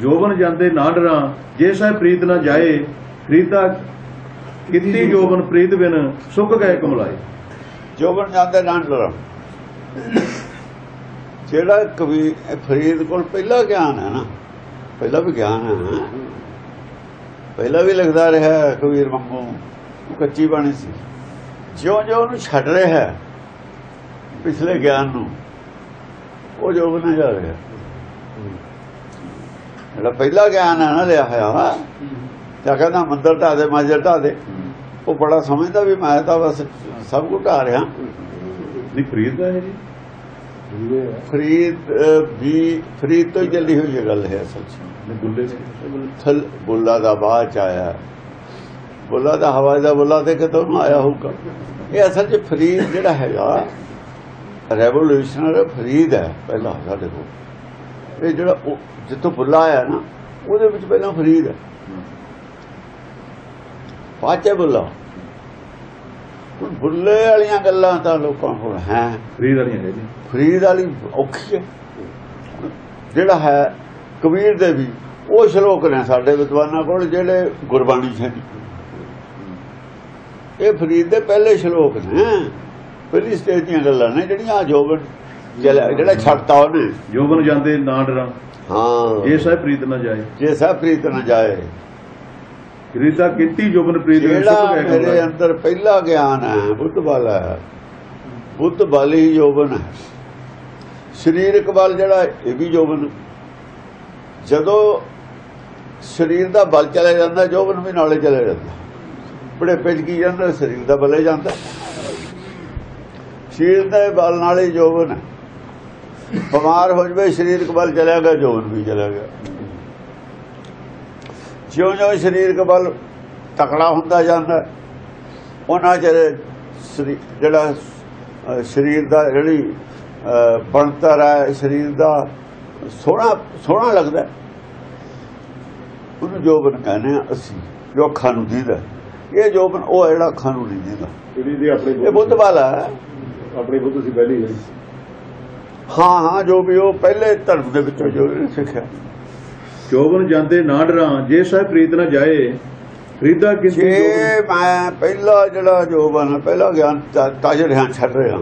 ਜੋਬਨ ਜਾਂਦੇ ਨਾ ਡਰਾਂ, ਜੇ ਸਹਿ ਪ੍ਰੀਤ ਨਾ ਜਾਏ, ਪ੍ਰੀਤਾ ਕਿਤੀ ਜੋਬਨ ਪ੍ਰੀਤ ਬਿਨ, ਸੁੱਕ ਗਏ ਕਮਲਾਏ। ਜੋਬਨ ਜਾਂਦੇ ਨਾ ਡਰਾਂ। ਜਿਹੜਾ ਕਵੀ ਫਰੀਦ ਕੋਲ ਪਹਿਲਾ ਗਿਆਨ ਹੈ ਨਾ, ਪਹਿਲਾ ਵੀ ਗਿਆਨ ਹੈ ਪਹਿਲਾ ਵੀ ਲਿਖਦਾ ਰਿਹਾ ਕਬੀਰ ਵਾਂਗੂ ਕੱਚੀ ਬਾਣੀ ਸੀ। ਜਿਉਂ ਜਿਉਂ ਉਹਨੂੰ ਛੱਡ ਰਿਹਾ ਹੈ, ਪਿਛਲੇ ਗਿਆਨ ਨੂੰ, ਉਹ ਜੋਬਨ ਨਾ ਜਾ ਰਿਹਾ। ਜਿਹੜਾ ਪਹਿਲਾ ਗਿਆਨ ਹੈ ਨਾ ਲਿਆ ਹੋਇਆ ਤਾਂ ਕਹਿੰਦਾ ਮੰਦਰ ਢਾ ਦੇ ਮਾਜਰ ਢਾ ਦੇ। ਉਹ ਬੜਾ ਸਮਝਦਾ ਵੀ ਮੈਂ ਤਾਂ ਬਸ ਸਭ ਕੁਝ ਢਾ ਰਿਹਾ। ਨਹੀਂ ਪ੍ਰੀਤ ਦਾ ਹੈ ਜੀ। ਫਰੀਦ ਵੀ ਫਰੀਦ ਤੋਂ ਚੱਲੀ ਹੋਈ ਗੱਲ ਹੈ ਅਸਲ 'ਚ ਨਹੀਂ ਬੁੱਲੇ ਨੇ ਥਲ ਬੁੱਲਾ ਦਾ ਬਾਅਦ ਚ ਆਇਆ। ਬੁੱਲਾ ਦਾ ਹਵਾ ਦਾ ਬੁੱਲਾ ਤੇ ਕਿਤੋਂ ਆਇਆ ਹੋਊਗਾ। ਇਹ ਅਸਲ 'ਚ ਫਰੀਦ ਜਿਹੜਾ ਹੈਗਾ ਰੈਵੋਲੂਸ਼ਨਰ ਫਰੀਦ ਹੈ ਪਹਿਲਾ ਸਾਡੇ ਕੋਲ। ਇਹ ਜਿਹੜਾ ਜਿੱਥੋਂ ਬੁੱਲਾ ਆਇਆ ਨਾ ਉਹਦੇ ਵਿੱਚ ਪਹਿਲਾਂ ਫਰੀਦ ਹੈ। ਪਾਚੇ ਬੁੱਲਾ। ਹੁਣ ਬੁੱਲੇ ਵਾਲੀਆਂ ਗੱਲਾਂ ਤਾਂ ਲੋਕਾਂ ਕੋਲ ਹੈ। ਪ੍ਰੀਤ ਵਾਲੀਆਂ ਹੈ ਜੀ ਫਰੀਦ ਵਾਲੀ ਔਖੀ ਹੈ। ਜਿਹੜਾ ਹੈ ਕਬੀਰ ਦੇ ਵੀ ਉਹ ਸ਼ਲੋਕ ਨੇ ਸਾਡੇ ਵਿਦਵਾਨਾਂ ਕੋਲ ਜਿਹੜੇ ਗੁਰਬਾਣੀ ਚ ਨੇ। ਇਹ ਫਰੀਦ ਦੇ ਪਹਿਲੇ ਸ਼ਲੋਕ ਨੇ। ਪਹਿਲੀ ਸਟੇਜ ਦੀਆਂ ਗੱਲਾਂ ਨੇ ਜਿਹੜੀਆਂ ਜੋਬਨ ਜਿਹੜਾ ਛੱਡਤਾ ਉਹਨੇ। ਜੋਬਨ ਜਾਂਦੇ ਨਾ ਡਰਾਂ। ਹਾਂ। ਜੇ ਸਹਿ ਪ੍ਰੀਤ ਨਾ ਜਾਏ। ਜੇ ਸਭ ਪ੍ਰੀਤ ਨਾ ਜਾਏ। ਪ੍ਰੀਤਾ ਕਿਤੀ ਜੋਬਨ ਪ੍ਰੀਤ ਜਿਹੜਾ ਮੇਰੇ ਅੰਦਰ ਪਹਿਲਾ ਗਿਆਨ ਹੈ ਬੁੱਧ ਵਾਲਾ ਹੈ। ਬੁੱਧ ਵਾਲੀ ਹੀ ਜੋਬਨ ਹੈ। ਸਰੀਰਕ ਬਲ ਜਿਹੜਾ ਇਹ ਵੀ ਜੋਬਨ। ਜਦੋਂ ਸਰੀਰ ਦਾ ਬਲ ਚਲੇ ਜਾਂਦਾ ਜੋਬਨ ਵੀ ਨਾਲੇ ਚਲੇ ਜਾਂਦਾ। ਬੜੇ ਪਿੱਛ ਕੀ ਜਾਂਦਾ? ਸਰੀਰ ਦਾ ਬਲੇ ਜਾਂਦਾ। ਸਰੀਰ ਦੇ ਬਲ ਨਾਲ ਜੋਬਨ ਹੈ। ਬਿਮਾਰ ਹੋ ਜਵੇ ਸਰੀਰਕ ਬਲ ਚਲਿਆ ਗਿਆ ਜੋਬਨ ਵੀ ਚਲਾ ਗਿਆ। ਜਿਉਂ ਜਿਉਂ ਸਰੀਰਕ ਬਲ ਤਕੜਾ ਹੁੰਦਾ ਜਾਂਦਾ ਉਹਨਾਂ ਜਿਹੜਾ ਅਹ, ਸਰੀਰ ਦਾ ਜਿਹੜੀ ਬਣਤਰ ਹੈ ਸਰੀਰ ਦਾ ਸੋਹਣਾ ਸੋਹਣਾ ਲੱਗਦਾ। ਉਹਨੂੰ ਜੋਬਨ ਕਹਿੰਦੇ ਆ ਅਸੀਂ ਜੋ ਅੱਖਾਂ ਨੂੰ ਦੀਦਾ ਇਹ ਜੋਬਨ ਉਹ ਜਿਹੜਾ ਅੱਖਾਂ ਨੂੰ ਨਹੀਂ ਦੀਦਾ। ਜਿਹੜੀ ਇਹ ਬੁੱਧ ਵਾਲਾ ਆਪਣੀ ਬੁੱਧ ਸੀ ਪਹਿਲੀ ਹੈ। ਹਾਂ ਹਾਂ ਜੋ ਵੀ ਉਹ ਪਹਿਲੇ ਧਰਮ ਦੇ ਵਿੱਚੋਂ ਜੋ ਸਿੱਖਿਆ। ਜੋਬਨ ਜਾਂਦੇ ਨਾ ਡਰਾਂ ਜੇ ਸਹਿ ਪ੍ਰੀਤ ਨਾ ਜਾਏ ਪ੍ਰੀਤਾ ਕਿਤੀ ਜੇ ਜੋਬਨ ਮੈਂ ਪਹਿਲਾ ਜਿਹੜਾ ਜੋਬਨ ਪਹਿਲਾ ਗਿਆਨ ਤਾ- ਤਜ ਰਿਹਾ ਛੱਡ ਰਿਹਾ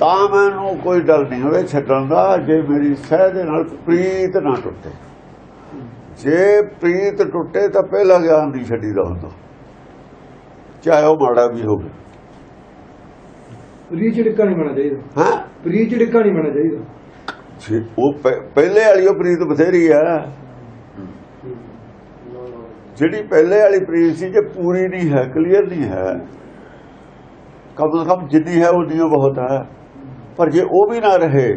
ਤਾਂ ਮੈਨੂੰ ਕੋਈ ਡਰ ਨਹੀਂ ਹੋਵੇ ਛੱਡਣ ਦਾ ਜੇ ਮੇਰੀ ਸਹਿ ਦੇ ਨਾਲ ਪ੍ਰੀਤ ਨਾ ਟੁੱਟੇ। ਜੇ ਪ੍ਰੀਤ ਟੁੱਟੇ ਤਾਂ ਪਹਿਲਾ ਗਿਆਨ ਨਹੀਂ ਛੱਡੀਦਾ ਹੁੰਦਾ। ਚਾਹੇ ਉਹ ਮਾੜਾ ਵੀ ਹੋਵੇ। ਪ੍ਰੀ ਝਿੜਕਾ ਨਹੀਂ ਬਣਾ ਚਾਹੀਦਾ ਹਾਂ? ਪ੍ਰੀ ਝਿੜਕਾ ਨਹੀਂ ਬਣਾ ਚਾਹੀਦਾ। ਜੇ ਉਹ ਪਹਿਲੇ ਵਾਲੀ ਉਹ ਪ੍ਰੀਤ ਬਥੇਰੀ ਆ। ਜਿਹੜੀ ਪਹਿਲੇ ਵਾਲੀ ਪ੍ਰੀਤ ਸੀ, ਜੇ ਪੂਰੀ ਨਹੀਂ ਹੈ ਕਲੀਅਰ ਨਹੀਂ ਹੈ, ਕਮ ਸੇ ਕਮ ਜਿੰਨੀ ਹੈ ਉਨੀ ਓ ਬਹੁਤ ਹੈ ਪਰ ਜੇ ਉਹ ਵੀ ਨਾ ਰਹੇ,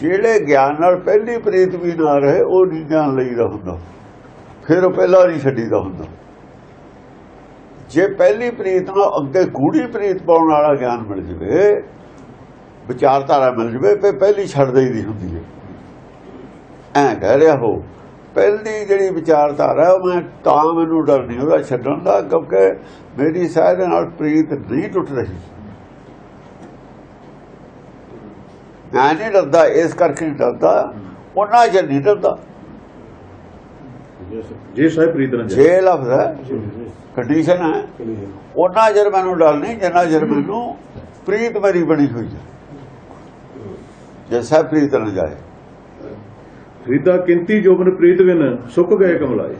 ਜਿਹੜੇ ਗਿਆਨ ਨਾਲ ਪਹਿਲੀ ਪ੍ਰੀਤ ਵੀ ਨਾ ਰਹੇ, ਉਹ ਨਹੀਂ ਗਿਆਨ ਲਈਦਾ ਹੁੰਦਾ। ਫਿਰ ਉਹ ਪਹਿਲਾ ਨਹੀਂ ਛੱਡੀਦਾ ਹੁੰਦਾ। ਜੇ ਪਹਿਲੀ ਪ੍ਰੀਤ ਨੂੰ ਅੱਗੇ ਗੂੜੀ ਪ੍ਰੀਤ ਪਾਉਣ ਵਾਲਾ ਗਿਆਨ ਮਿਲ ਜਵੇ, ਵਿਚਾਰਧਾਰਾ ਮਿਲ ਜਵੇ ਤੇ ਪਹਿਲੀ ਛੱਡ ਦੇਈਦੀ ਹੁੰਦੀ ਹੈ ਐ ਕਹਿ ਰਿਹਾ ਹੋ ਪਹਿਲੀ ਜਿਹੜੀ ਵਿਚਾਰਧਾਰਾ ਉਹ ਮੈਂ ਤਾਂ ਮੈਨੂੰ ਡਰ ਨਹੀਂ, ਉਹਦਾ ਛੱਡਣ ਦਾ, ਕਿਉਂਕਿ ਮੇਰੀ ਸਾਹ ਦੇ ਨਾਲ ਪ੍ਰੀਤ ਨਹੀਂ ਟੁੱਟ ਰਹੀ। ਮੈਂ ਨਹੀਂ ਡਰਦਾ, ਇਸ ਕਰਕੇ ਡਰਦਾ, ਉਹਨਾਂ ਚ ਨਹੀਂ ਡਰਦਾ। ਜੇ ਸਹਿ ਪ੍ਰੀਤ ਨਾ ਜਾਏ ਜੇ ਲਫ਼ਜ਼ ਹੈ ਕੰਡੀਸ਼ਨ ਹੈ। ਉਹਨਾਂ ਜਰ ਮੈਨੂੰ ਡਰ ਨਹੀਂ ਜਿੰਨਾ ਜਰ ਮੈਨੂੰ ਪ੍ਰੀਤ ਮੇਰੀ ਬਣੀ ਹੋਈ ਹੈ। ਜੈਸਾ ਪ੍ਰੀਤ ਨਾ ਜਾਏ। ਪ੍ਰੀਤਾ ਕਿੰਤੀ ਜੋਬਨ ਪ੍ਰੀਤ ਬਿਨ ਸੁੱਕ ਗਏ ਕਮਲਾਏ।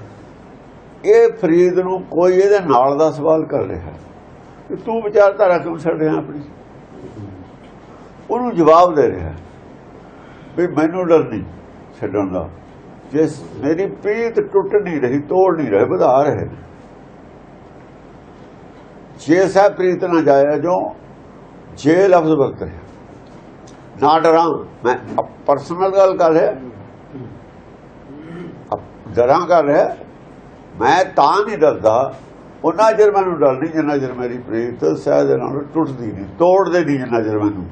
ਇਹ ਫਰੀਦ ਨੂੰ ਕੋਈ ਇਹਦੇ ਨਾਲ ਦਾ ਸਵਾਲ ਕਰ ਰਿਹਾ। ਤੂੰ ਵਿਚਾਰਧਾਰਾ ਕਿਉਂ ਛੱਡ ਰਿਹਾ ਆਪਣੀ। ਉਹਨੂੰ ਜਵਾਬ ਦੇ ਰਿਹਾ। ਵੀ ਮੈਨੂੰ ਡਰ ਨਹੀਂ ਛੱਡਣ ਦਾ। ਜੇ ਮੇਰੀ ਪ੍ਰੀਤ ਟੁੱਟ ਨਹੀਂ ਰਹੀ, ਤੋੜ ਨਹੀਂ ਰਹੇ, ਵਧਾ ਰਹੇ ਜੇ ਸਾ ਪ੍ਰੀਤ ਨਾ ਜਾਇਆ ਜੋ ਜੇ ਲਫ਼ਜ਼ ਵਰਤ ਰਿਹਾ। ਨਾ ਡਰਾਂ, ਮੈਂ ਪਰਸਨਲ ਗੱਲ ਕਰ ਰਿਹਾ। ਅਪ- ਡਰਾਂ ਕਰ ਰਿਹਾ। ਮੈਂ ਤਾਂ ਨਹੀਂ ਡਰਦਾ। ਉਹਨਾਂ ਜਰ ਮੈਨੂੰ ਡਰ ਨਹੀਂ, ਜਿੰਨਾ ਜਰ ਮੇਰੀ ਪ੍ਰੀਤ ਸਹਿਜ ਨਾਲ ਟੁੱਟਦੀ ਨਹੀਂ, ਤੋੜਦੇ ਨਹੀਂ ਜਿੰਨਾ ਜਰ ਮੈਨੂੰ।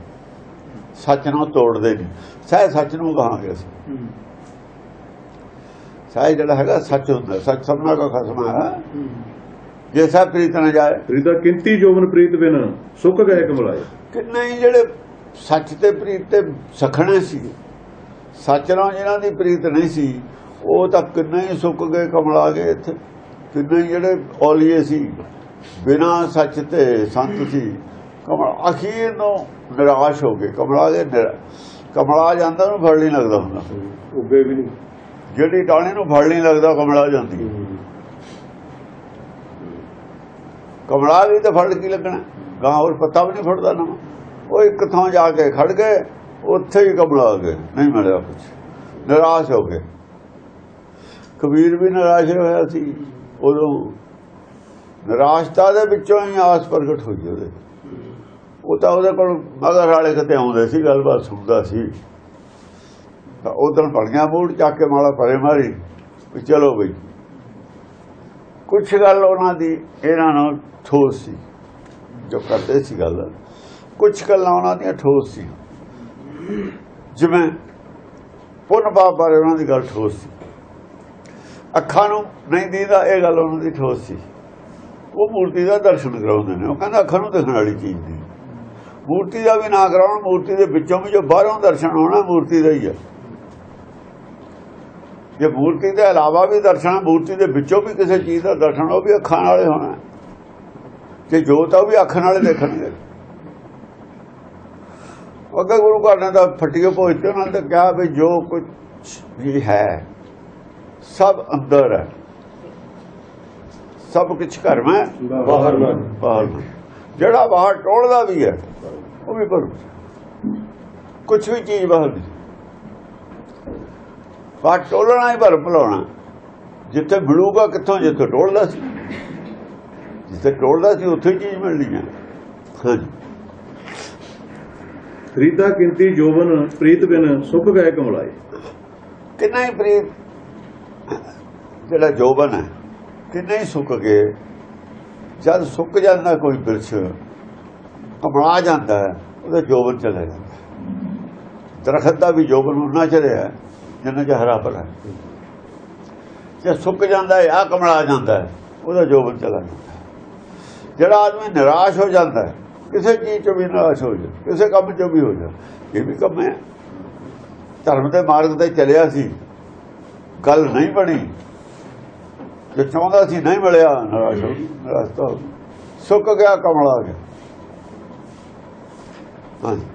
ਸੱਚ ਨੂੰ ਤੋੜਦੇ ਨਹੀਂ। ਸਹਿ ਸੱਚ ਨੂੰ ਕਹਾਂਗੇ ਅਸੀਂ। ਸਹਿ ਜਿਹੜਾ ਹੈਗਾ ਸੱਚ ਹੁੰਦਾ ਸੱਚ ਸਭਨਾ ਦਾ ਖਸਮ ਹੈ ਜੇ ਸਹਿ ਪ੍ਰੀਤ ਨਾ ਜਾਏ। ਪ੍ਰੀਤਾ ਕਿੰਤੀ ਜੋਬਨ ਪ੍ਰੀਤ ਬਿਨ ਸੁੱਕ ਗਏ ਕਮਲਾਏ? ਕਿ ਨਹੀਂ ਜਿਹੜੇ ਸੱਚ ਤੇ ਪ੍ਰੀਤ ਤੇ ਸਖਣੇ ਸੀ ਸੱਚ ਨਾਲ ਜਿਹਨਾਂ ਦੀ ਪ੍ਰੀਤ ਨਹੀਂ ਸੀ ਉਹ ਤਾਂ ਕਿੰਨੇ ਹੀ ਸੁੱਕ ਗਏ ਕਮਲਾ ਗਏ ਇੱਥੇ। ਕਿੰਨੇ ਜਿਹੜੇ ਔਲੀਏ ਸੀ ਬਿਨਾ ਸੱਚ ਤੇ ਸੰਤ ਸੀ ਕਮਲ ਅਖੀਰ ਨੂੰ ਨਿਰਾਸ਼ ਹੋ ਗਏ। ਕਮਲਾ ਨਿਰਾ- ਕਮਲਾ ਜਾਂਦਾ ਨੂੰ ਫੜ ਨਹੀਂ ਲੱਗਦਾ ਹੁੰਦਾ। ਉੱਗੇ ਵੀ ਨਹੀਂ। ਜਿਹੜੀ ਟਾਣੀ ਨੂੰ ਫੜ ਨਹੀਂ ਲੱਗਦਾ ਕਮਲਾ ਜਾਂਦੀ ਹੈ। ਕਮਲਾ ਵੀ ਤਾਂ ਫੜ ਕੀ ਲੱਗਣਾ? ਗਾਂ ਹੋਰ ਪਤਾ ਵੀ ਨਹੀਂ ਫੜਦਾ ਨਾ। ਉਹ ਇੱਕ ਥਾਂ ਜਾ ਕੇ ਖੜ ਗਏ ਉੱਥੇ ਹੀ ਕਮਲਾ ਆ ਗਏ ਨਹੀਂ ਮਿਲਿਆ ਕੁਝ ਨਿਰਾਸ਼ ਹੋ ਗਏ। ਕਬੀਰ ਵੀ ਨਿਰਾਸ਼ ਹੋਇਆ ਸੀ। ਉਦੋਂ ਨਿਰਾਸ਼ਤਾ ਦੇ ਵਿੱਚੋਂ ਹੀ ਆਸ ਪ੍ਰਗਟ ਹੋਈ ਉਹਦੇ। ਉਹ ਤਾਂ ਉਹਦੇ ਕੋਲ ਮਗਰ ਵਾਲੇ ਕਿਤੇ ਆਉਂਦੇ ਸੀ ਗੱਲਬਾਤ ਸੁਣਦਾ ਸੀ। ਤਾਂ ਉਦੋਂ ਬਣ ਗਿਆ ਮੂਡ ਚੱਕ ਕੇ ਮਾਲਾ ਪਰੇ ਮਾਰੀ ਵੀ ਚਲੋ ਬਈ। ਕੁਛ ਗੱਲ ਉਹਨਾਂ ਦੀ ਇਹਨਾਂ ਨੂੰ ਠੋਸ ਸੀ, ਜੋ ਕਰਦੇ ਸੀ ਗੱਲ। ਕੁਛ ਗੱਲਾਂ ਉਹਨਾਂ ਦੀਆਂ ਠੋਸ ਸੀ। ਜਿਵੇਂ ਪੁੰਨ ਪਾਪ ਬਾਰੇ ਉਹਨਾਂ ਦੀ ਗੱਲ ਠੋਸ ਸੀ। ਅੱਖਾਂ ਨੂੰ ਨਹੀਂ ਦੀਦਾ, ਇਹ ਗੱਲ ਉਹਨਾਂ ਦੀ ਠੋਸ ਸੀ। ਉਹ ਮੂਰਤੀ ਦਾ ਦਰਸ਼ਨ ਕਰਾਉਂਦੇ ਨੇ। ਉਹ ਕਹਿੰਦਾ ਅੱਖਾਂ ਨੂੰ ਦੇਖਣ ਵਾਲੀ ਚੀਜ਼ ਨਹੀਂ। ਮੂਰਤੀ ਦਾ ਵੀ ਨਾ ਕਰਾਉਣ, ਮੂਰਤੀ ਦੇ ਵਿੱਚੋਂ ਵੀ ਜੋ ਬਾਹਰੋਂ ਦਰਸ਼ਨ ਹੋਣਾ, ਮੂਰਤੀ ਦਾ ਹੀ ਹੈ ਜੇ ਮੂਰਤੀ ਦੇ ਇਲਾਵਾ ਵੀ ਦਰਸ਼ਨ ਮੂਰਤੀ ਦੇ ਵਿੱਚੋਂ ਵੀ ਕਿਸੇ ਚੀਜ਼ ਦਾ ਦਰਸ਼ਨ ਉਹ ਵੀ ਅੱਖਾਂ ਨਾਲੇ ਹੋਣਾ। ਜੇ ਜੋਤ ਆ ਉਹ ਵੀ ਅੱਖਾਂ ਨਾਲੇ ਦੇਖਣਗੇ। ਅੱਗੇ ਗੁਰੂ ਘਰ ਨੇ ਤਾਂ ਫਟੀਓ ਪਹੁੰਚਦੇ ਉਹਨਾਂ ਨੇ ਕਿਹਾ ਵੀ ਜੋ ਕੁਝ ਵੀ ਹੈ ਸਭ ਅੰਦਰ ਹੈ। ਸਭ ਕੁਝ ਘਰ ਮੈਂ ਬਾਹਰ। ਬਾਹਰ। ਜਿਹੜਾ ਬਾਹਰ ਟੋਲਦਾ ਵੀ ਹੈ ਉਹ ਵੀ ਪਰ ਕੁਝ ਵੀ ਚੀਜ਼ ਬਾਹਰ ਨਹੀਂ। ਬਾਹਰ ਟੋਲਣਾ ਹੀ ਭਰ ਭਲਾਉਣਾ। ਜਿੱਥੇ ਮਿਲੂਗਾ ਕਿੱਥੋਂ ਜਿੱਥੇ ਟੋਲਦਾ ਸੀ। ਜਿੱਥੇ ਟੋਲਦਾ ਸੀ ਉੱਥੇ ਚੀਜ਼ ਮਿਲਣੀ ਹੈ ਹਾਂਜੀ। ਰੀਤਾ ਕਿੰਤੀ ਜੋਬਨ ਪ੍ਰੀਤ ਬਿਨ ਸੁੱਕ ਗਏ ਕਮਲਾਏ ਕਿੰਨਾ ਹੀ ਪ੍ਰੀਤ ਜਿਹੜਾ ਜੋਬਨ ਹੈ ਕਿੰਨਾ ਹੀ ਸੁੱਕ ਗਏ। ਜਦ ਸੁੱਕ ਜਾਂਦਾ ਕੋਈ ਬਿਰਛ ਕਮਲਾ ਜਾਂਦਾ ਉਹਦਾ ਜੋਬਨ ਚਲਾ ਜਾਂਦਾ। ਦਰਖਤ ਦਾ ਵੀ ਜੋਬਨ ਉਨਾ ਚੜਿਆ ਜਿੰਨਾ ਚ ਹਰਾ ਭਰਾ ਜੇ ਸੁੱਕ ਜਾਂਦਾ ਹੈ ਆ ਕਮਲਾ ਜਾਂਦਾ ਹੈ, ਉਹਦਾ ਜੋਬਨ ਚਲਾ ਜਾਂਦਾ ਜਿਹੜਾ ਆਦਮੀ ਨਿਰਾਸ਼ ਹੋ ਜਾਂਦਾ ਹੈ, ਕਿਸੇ ਚੀਜ਼ ਤੋਂ ਵੀ ਨਿਰਾਸ਼ ਹੋ ਜਾ ਕਿਸੇ ਕੰਮ ਚੋਂ ਵੀ ਹੋ ਜਾ ਇਹ ਵੀ ਕੰਮ ਹੈ। ਧਰਮ ਦੇ ਮਾਰਗ ਤੇ ਚੱਲਿਆ ਸੀ, ਗੱਲ ਨਹੀਂ ਬਣੀ। ਜੇ ਚਾਹੁੰਦਾ ਸੀ ਨਹੀਂ ਮਿਲਿਆ, ਨਿਰਾਸ਼ ਹੋ ਨਿਰਾਸ਼ ਤਾਂ ਗਿਆ। ਸੁੱਕ ਗਿਆ, ਕਮਲਾ ਗਿਆ। ਹਾਂਜੀ।